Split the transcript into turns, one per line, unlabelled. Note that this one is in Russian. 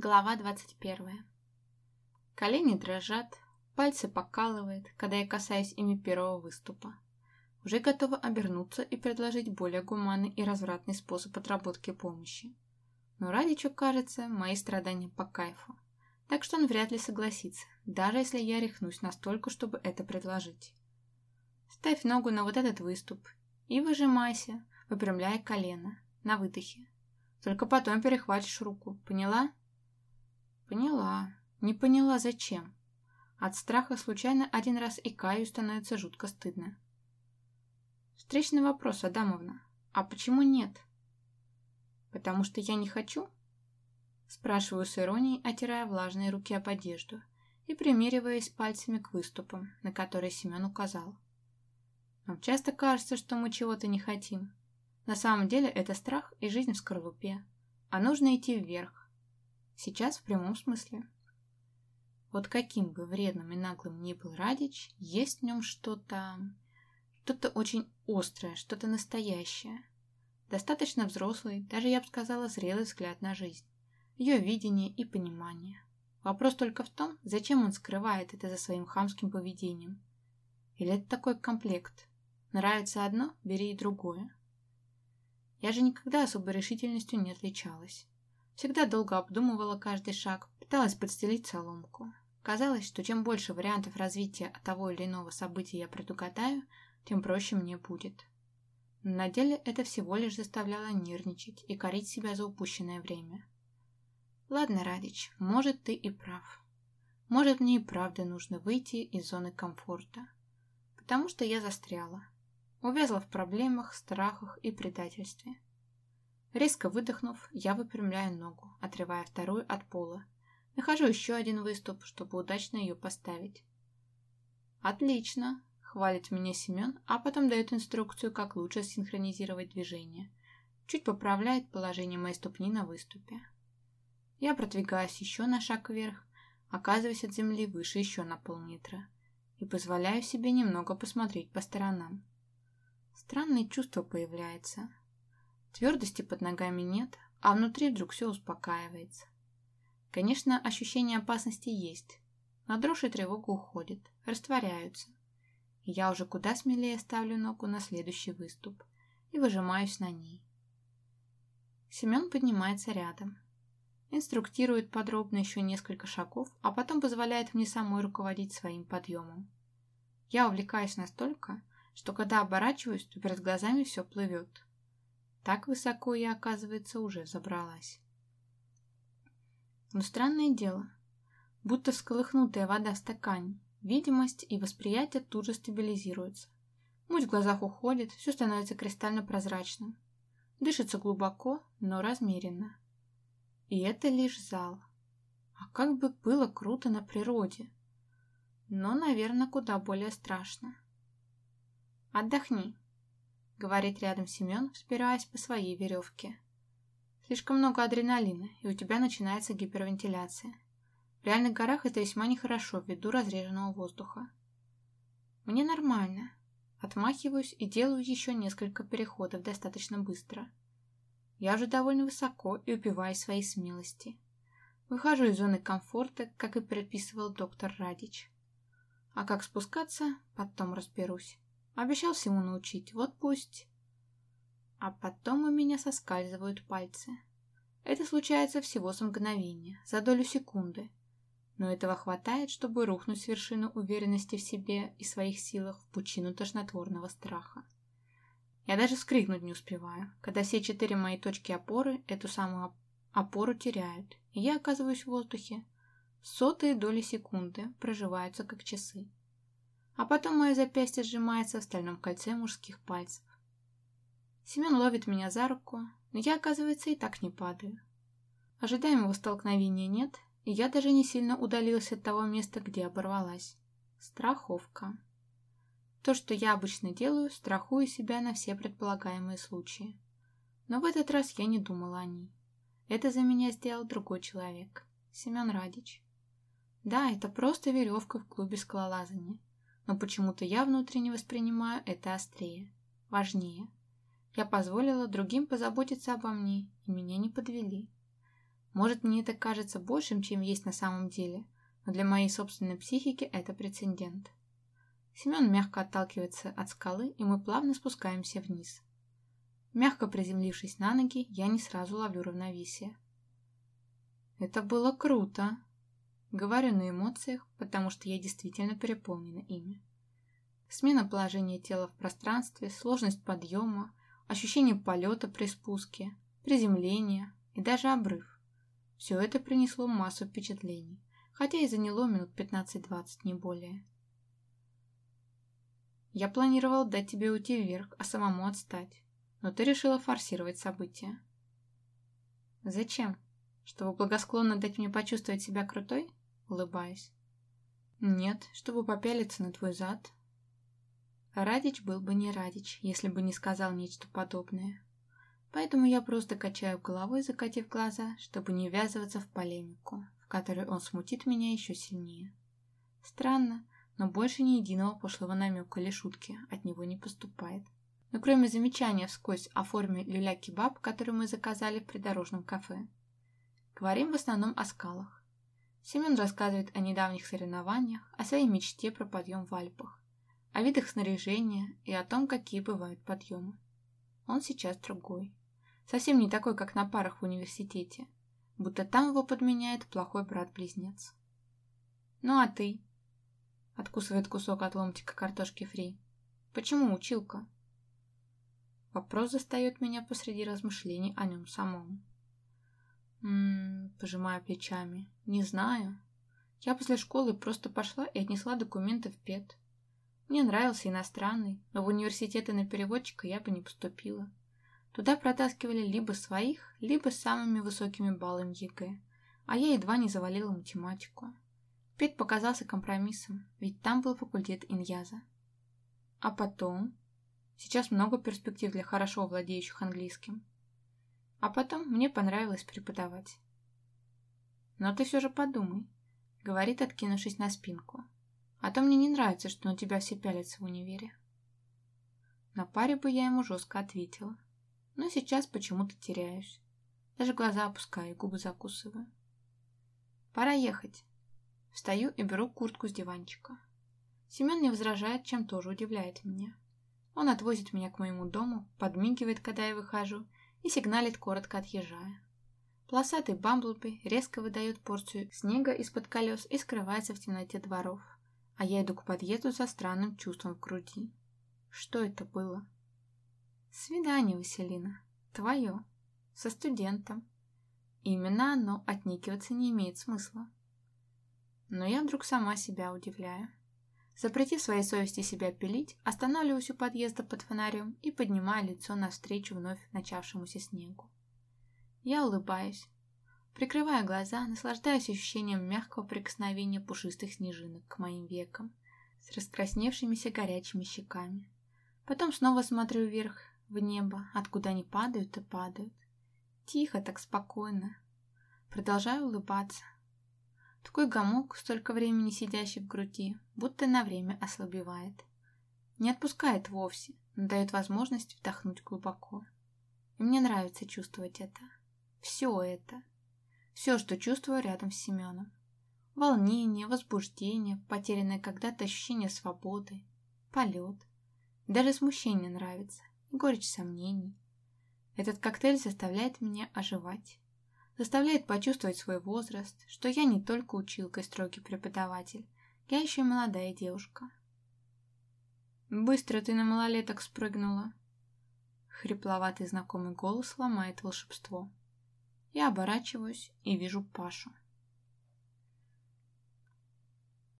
Глава 21. Колени дрожат, пальцы покалывает, когда я касаюсь ими первого выступа. Уже готова обернуться и предложить более гуманный и развратный способ отработки помощи. Но Радичу, кажется, мои страдания по кайфу. Так что он вряд ли согласится, даже если я рехнусь настолько, чтобы это предложить. Ставь ногу на вот этот выступ и выжимайся, выпрямляя колено, на выдохе. Только потом перехватишь руку, поняла? Поняла. Не поняла, зачем. От страха случайно один раз и Каю становится жутко стыдно. Встречный вопрос, Адамовна. А почему нет? Потому что я не хочу? Спрашиваю с иронией, отирая влажные руки об одежду и примериваясь пальцами к выступам, на которые Семен указал. Нам часто кажется, что мы чего-то не хотим. На самом деле это страх и жизнь в скорлупе, а нужно идти вверх, Сейчас в прямом смысле. Вот каким бы вредным и наглым ни был Радич, есть в нем что-то... Что-то очень острое, что-то настоящее. Достаточно взрослый, даже я бы сказала, зрелый взгляд на жизнь. Ее видение и понимание. Вопрос только в том, зачем он скрывает это за своим хамским поведением. Или это такой комплект? Нравится одно, бери и другое. Я же никогда особой решительностью не отличалась. Всегда долго обдумывала каждый шаг, пыталась подстелить соломку. Казалось, что чем больше вариантов развития того или иного события я предугадаю, тем проще мне будет. На деле это всего лишь заставляло нервничать и корить себя за упущенное время. Ладно, Радич, может, ты и прав. Может, мне и правда нужно выйти из зоны комфорта. Потому что я застряла. Увязла в проблемах, страхах и предательстве. Резко выдохнув, я выпрямляю ногу, отрывая вторую от пола. Нахожу еще один выступ, чтобы удачно ее поставить. «Отлично!» — хвалит меня Семен, а потом дает инструкцию, как лучше синхронизировать движение. Чуть поправляет положение моей ступни на выступе. Я продвигаюсь еще на шаг вверх, оказываюсь от земли выше еще на полметра и позволяю себе немного посмотреть по сторонам. Странное чувство появляется, Твердости под ногами нет, а внутри вдруг все успокаивается. Конечно, ощущение опасности есть, но дрожь и тревога уходят, растворяются. Я уже куда смелее ставлю ногу на следующий выступ и выжимаюсь на ней. Семен поднимается рядом. Инструктирует подробно еще несколько шагов, а потом позволяет мне самой руководить своим подъемом. Я увлекаюсь настолько, что когда оборачиваюсь, то перед глазами все плывет. Так высоко я, оказывается, уже забралась. Но странное дело, будто всколыхнутая вода в стакане, видимость и восприятие тут же стабилизируются. Муть в глазах уходит, все становится кристально прозрачным. Дышится глубоко, но размеренно. И это лишь зал. А как бы было круто на природе. Но, наверное, куда более страшно. «Отдохни», говорит рядом Семен, вспираясь по своей веревке. Слишком много адреналина, и у тебя начинается гипервентиляция. В реальных горах это весьма нехорошо ввиду разреженного воздуха. Мне нормально. Отмахиваюсь и делаю еще несколько переходов достаточно быстро. Я уже довольно высоко и упиваюсь своей смелости. Выхожу из зоны комфорта, как и предписывал доктор Радич. А как спускаться, потом разберусь. Обещал всему научить, вот пусть. А потом у меня соскальзывают пальцы. Это случается всего с мгновения, за долю секунды. Но этого хватает, чтобы рухнуть с вершины уверенности в себе и своих силах в пучину тошнотворного страха. Я даже вскрикнуть не успеваю, когда все четыре мои точки опоры эту самую опору теряют, и я оказываюсь в воздухе. Сотые доли секунды проживаются как часы а потом мое запястье сжимается в стальном кольце мужских пальцев. Семен ловит меня за руку, но я, оказывается, и так не падаю. Ожидаемого столкновения нет, и я даже не сильно удалилась от того места, где оборвалась. Страховка. То, что я обычно делаю, страхую себя на все предполагаемые случаи. Но в этот раз я не думала о ней. Это за меня сделал другой человек. Семен Радич. Да, это просто веревка в клубе скалолазания но почему-то я внутренне воспринимаю это острее, важнее. Я позволила другим позаботиться обо мне, и меня не подвели. Может, мне это кажется большим, чем есть на самом деле, но для моей собственной психики это прецедент. Семен мягко отталкивается от скалы, и мы плавно спускаемся вниз. Мягко приземлившись на ноги, я не сразу ловлю равновесие. Это было круто. Говорю на эмоциях, потому что я действительно переполнена ими. Смена положения тела в пространстве, сложность подъема, ощущение полета при спуске, приземление и даже обрыв. Все это принесло массу впечатлений, хотя и заняло минут 15-20, не более. Я планировал дать тебе уйти вверх, а самому отстать, но ты решила форсировать события. Зачем? Чтобы благосклонно дать мне почувствовать себя крутой? Улыбаюсь. Нет, чтобы попялиться на твой зад. Радич был бы не Радич, если бы не сказал нечто подобное. Поэтому я просто качаю головой, закатив глаза, чтобы не ввязываться в полемику, в которой он смутит меня еще сильнее. Странно, но больше ни единого пошлого намека или шутки от него не поступает. Но кроме замечания вскользь о форме люля-кебаб, который мы заказали в придорожном кафе, говорим в основном о скалах. Семен рассказывает о недавних соревнованиях, о своей мечте про подъем в Альпах, о видах снаряжения и о том, какие бывают подъемы. Он сейчас другой. Совсем не такой, как на парах в университете, будто там его подменяет плохой брат-близнец. «Ну а ты?» Откусывает кусок от ломтика картошки фри. Почему училка? Вопрос застает меня посреди размышлений о нем самом. Ммм, пожимаю плечами. Не знаю. Я после школы просто пошла и отнесла документы в пед. Мне нравился иностранный, но в университеты на переводчика я бы не поступила. Туда протаскивали либо своих, либо с самыми высокими баллами ЕГЭ, а я едва не завалила математику. Пед показался компромиссом, ведь там был факультет инъяза. А потом... Сейчас много перспектив для хорошо владеющих английским. А потом мне понравилось преподавать. «Но ты все же подумай», — говорит, откинувшись на спинку. «А то мне не нравится, что на тебя все пялятся в универе». На паре бы я ему жестко ответила. Но сейчас почему-то теряюсь. Даже глаза опускаю губы закусываю. «Пора ехать», Встаю и беру куртку с диванчика. Семен не возражает, чем тоже удивляет меня. Он отвозит меня к моему дому, подмигивает, когда я выхожу, и сигналит, коротко отъезжая. Полосатый бамблби резко выдает порцию снега из-под колес и скрывается в темноте дворов, а я иду к подъезду со странным чувством в груди. Что это было? Свидание, Василина. Твое. Со студентом. Именно оно отникиваться не имеет смысла. Но я вдруг сама себя удивляю. Запретив своей совести себя пилить, останавливаюсь у подъезда под фонарем и поднимаю лицо навстречу вновь начавшемуся снегу. Я улыбаюсь, прикрывая глаза, наслаждаюсь ощущением мягкого прикосновения пушистых снежинок к моим векам с раскрасневшимися горячими щеками. Потом снова смотрю вверх, в небо, откуда они падают и падают. Тихо, так спокойно. Продолжаю улыбаться, такой гамок, столько времени сидящий в груди, будто на время ослабевает. Не отпускает вовсе, но дает возможность вдохнуть глубоко. И мне нравится чувствовать это. Все это. Все, что чувствую рядом с Семеном. Волнение, возбуждение, потерянное когда-то ощущение свободы, полет. Даже смущение нравится, горечь сомнений. Этот коктейль заставляет меня оживать заставляет почувствовать свой возраст, что я не только училка и строгий преподаватель, я еще и молодая девушка. «Быстро ты на малолеток спрыгнула!» Хрипловатый знакомый голос ломает волшебство. Я оборачиваюсь и вижу Пашу.